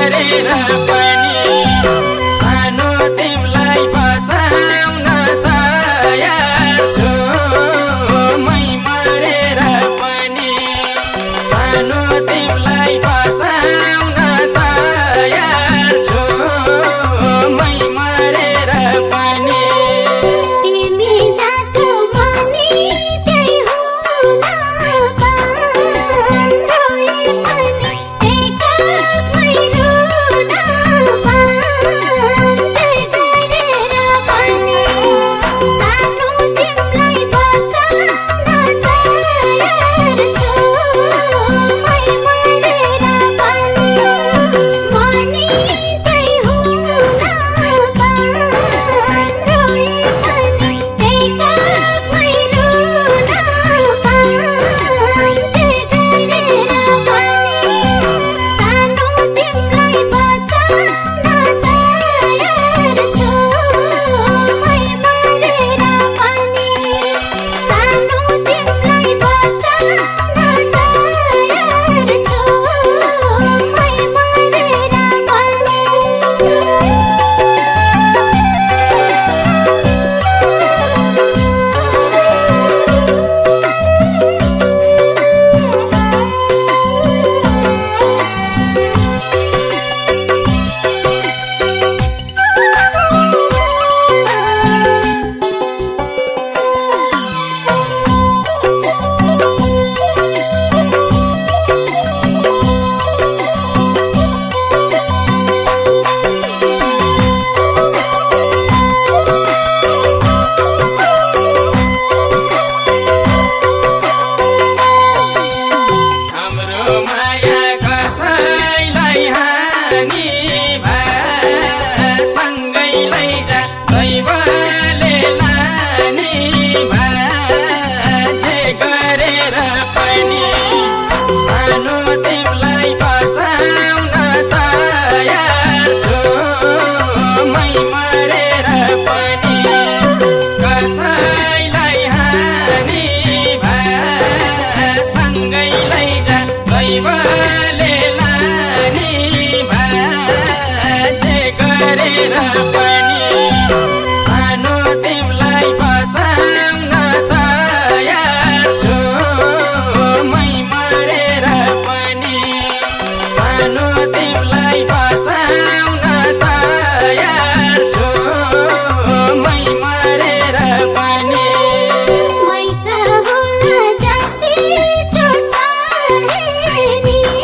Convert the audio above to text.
करे रहा दैवले लाने बाजे गरेर नि